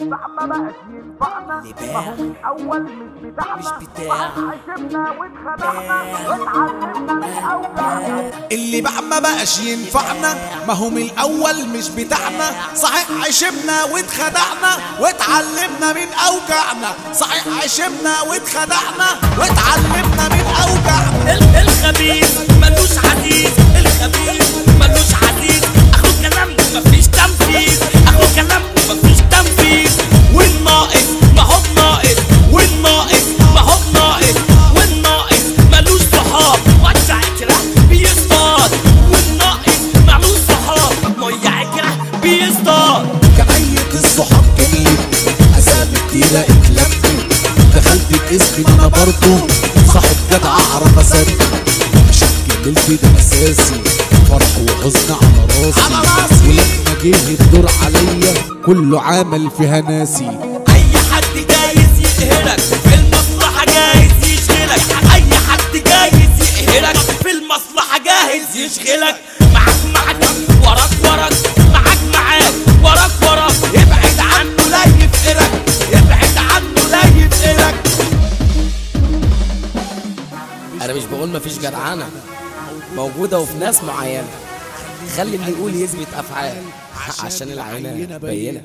زعما بقاش ينفعنا اللي ما هو من الاول مش بتاعنا مش بتاع. عشمنا واتخدعنا واتعلمنا من اوجعنا اللي بقى ما بقاش ينفعنا، ما هو من الاول مش بتاعنا. صحيح عشمنا واتخدعنا، واتعلمنا من اوجعنا صحيح عشمنا واتخدعنا، واتعلمنا من اوجعنا الخبيث ملوش عزيز بيصطاد كمية الصحاب كلي اسامي كتيرة اتلمت دخلت باسمي انا برضو صاحب جدع اعرف اصدق عشان كملت ده اساسي فرح وحزن على راسي. ولما جه الدور عليا كله عمل فيها ناسي. اي حد جايز يقهرك في المصلحة جايز يشغلك. اي حد جايز يقهرك في المصلحة جاهز يشغلك. بقول مفيش جدعانه موجوده وفي ناس معينه خلي اللي يقول يثبت افعال عشان العينه بينه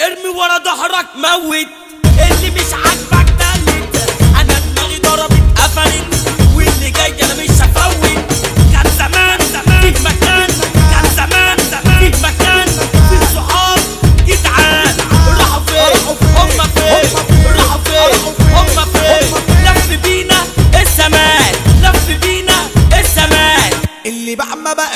ارمي ورا ظهرك، موت. اللي مش عاجبك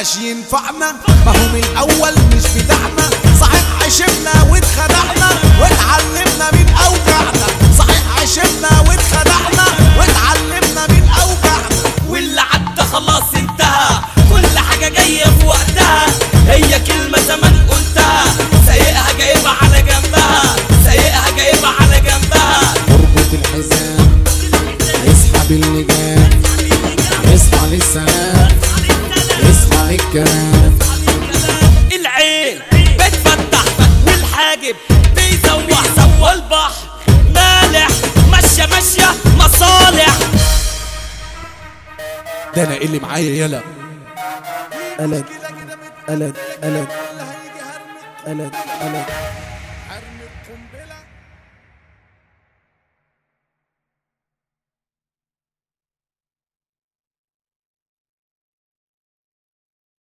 بقاش ينفعنا ما هو من الاول مش بتاعنا. صحيح عشمنا واتخدعنا واتعلمنا من اوجعنا صحيح عشمنا واتخدعنا واتعلمنا من اوجعنا واللي عدى خلاص انتهى. كل حاجة جاية في وقتها. هي كلمة زمان قلتها. سايقها جايبها على جنبها. سايقها جايبها على جنبها. اربط الحزام اسحب اللجام العين بتفتح والحاجب بيزوح سوى البحر مالح ماشية ماشية مصالح. ده انا اللي معايا، يلا. قلق قلق قلق قلق قلق